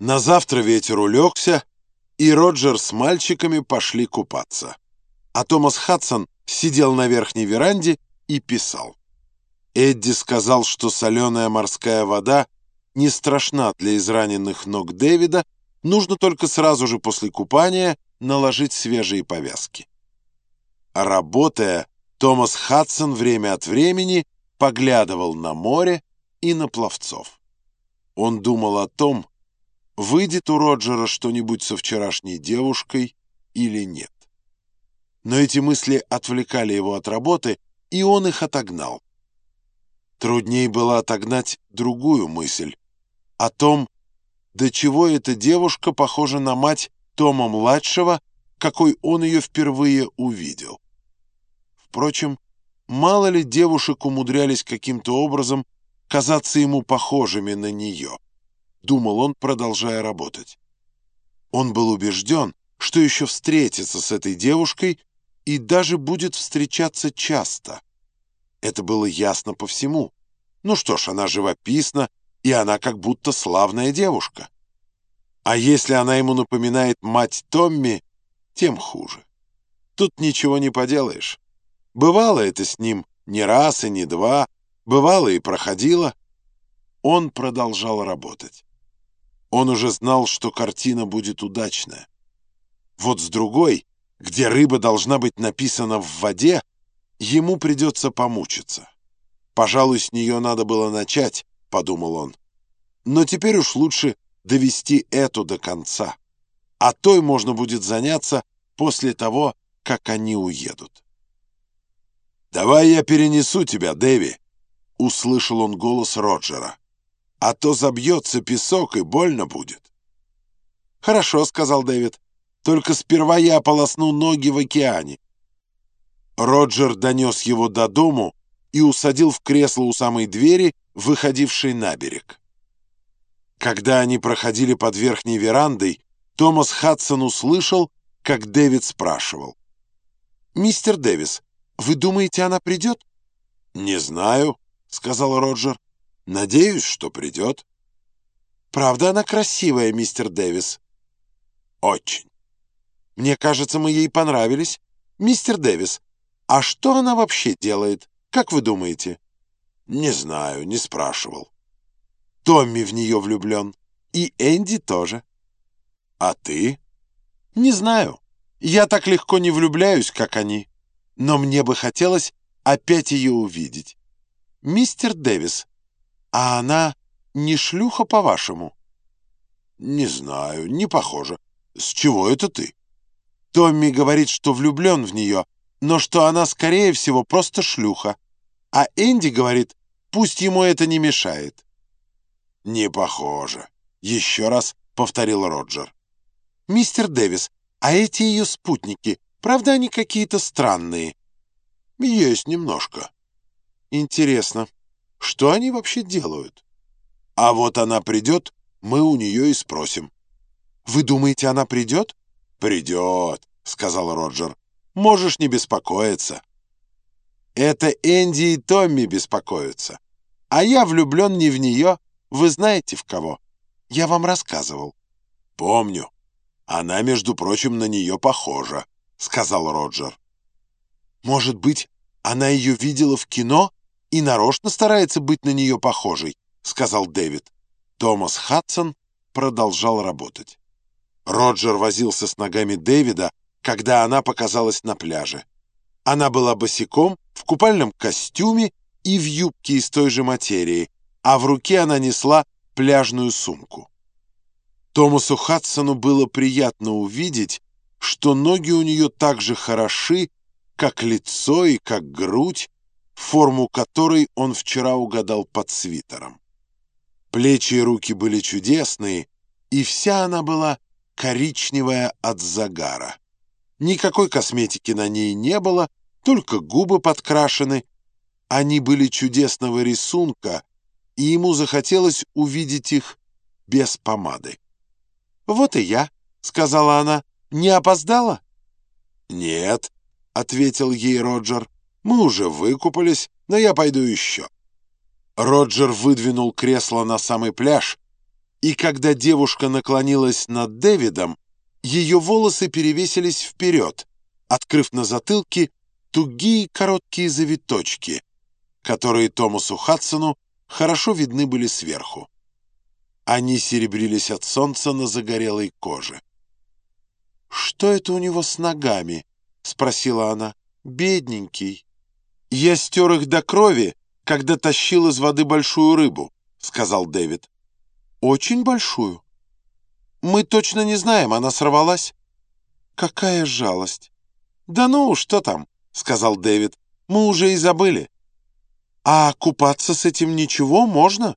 На завтра ветер улегся, и Роджер с мальчиками пошли купаться. А Томас Хадсон сидел на верхней веранде и писал. Эдди сказал, что соленая морская вода не страшна для израненных ног Дэвида, нужно только сразу же после купания наложить свежие повязки. Работая, Томас Хадсон время от времени поглядывал на море и на пловцов. Он думал о том, выйдет у Роджера что-нибудь со вчерашней девушкой или нет. Но эти мысли отвлекали его от работы, и он их отогнал. Трудней было отогнать другую мысль о том, до чего эта девушка похожа на мать Тома-младшего, какой он ее впервые увидел. Впрочем, мало ли девушек умудрялись каким-то образом казаться ему похожими на нее, думал он, продолжая работать. Он был убежден, что еще встретится с этой девушкой и даже будет встречаться часто. Это было ясно по всему. Ну что ж, она живописна, и она как будто славная девушка. А если она ему напоминает мать Томми, тем хуже. Тут ничего не поделаешь. Бывало это с ним не раз и не два, бывало и проходило. Он продолжал работать. Он уже знал, что картина будет удачная. Вот с другой, где рыба должна быть написана в воде, ему придется помучиться. «Пожалуй, с нее надо было начать», — подумал он. «Но теперь уж лучше довести эту до конца, а той можно будет заняться после того, как они уедут». «Давай я перенесу тебя, Дэви», — услышал он голос Роджера. «А то забьется песок и больно будет». «Хорошо», — сказал Дэвид. «Только сперва я ополосну ноги в океане». Роджер донес его до дому и усадил в кресло у самой двери, выходившей на берег. Когда они проходили под верхней верандой, Томас Хадсон услышал, как Дэвид спрашивал. «Мистер Дэвис, вы думаете, она придет?» «Не знаю», — сказал Роджер. «Надеюсь, что придет». «Правда, она красивая, мистер Дэвис?» «Очень». «Мне кажется, мы ей понравились. Мистер Дэвис, а что она вообще делает? Как вы думаете?» «Не знаю, не спрашивал». «Томми в нее влюблен. И Энди тоже». «А ты?» «Не знаю. Я так легко не влюбляюсь, как они» но мне бы хотелось опять ее увидеть. Мистер Дэвис, а она не шлюха, по-вашему? Не знаю, не похоже. С чего это ты? Томми говорит, что влюблен в нее, но что она, скорее всего, просто шлюха. А Энди говорит, пусть ему это не мешает. Не похоже. Еще раз повторил Роджер. Мистер Дэвис, а эти ее спутники Правда, они какие-то странные. Есть немножко. Интересно, что они вообще делают? А вот она придет, мы у нее и спросим. Вы думаете, она придет? Придет, сказал Роджер. Можешь не беспокоиться. Это Энди и Томми беспокоятся. А я влюблен не в нее, вы знаете в кого. Я вам рассказывал. Помню. Она, между прочим, на нее похожа. — сказал Роджер. «Может быть, она ее видела в кино и нарочно старается быть на нее похожей», — сказал Дэвид. Томас Хадсон продолжал работать. Роджер возился с ногами Дэвида, когда она показалась на пляже. Она была босиком, в купальном костюме и в юбке из той же материи, а в руке она несла пляжную сумку. Томасу Хадсону было приятно увидеть, что ноги у нее так же хороши, как лицо и как грудь, форму которой он вчера угадал под свитером. Плечи и руки были чудесные, и вся она была коричневая от загара. Никакой косметики на ней не было, только губы подкрашены. Они были чудесного рисунка, и ему захотелось увидеть их без помады. «Вот и я», — сказала она, не опоздала?» «Нет», — ответил ей Роджер. «Мы уже выкупались, но я пойду еще». Роджер выдвинул кресло на самый пляж и когда девушка наклонилась над Дэвидом, ее волосы перевесились вперед, открыв на затылке тугие короткие завиточки, которые Томасу Хадсону хорошо видны были сверху. Они серебрились от солнца на загорелой коже. «Что это у него с ногами?» — спросила она. «Бедненький». «Я стер их до крови, когда тащил из воды большую рыбу», — сказал Дэвид. «Очень большую?» «Мы точно не знаем, она сорвалась». «Какая жалость!» «Да ну, что там?» — сказал Дэвид. «Мы уже и забыли». «А купаться с этим ничего можно?»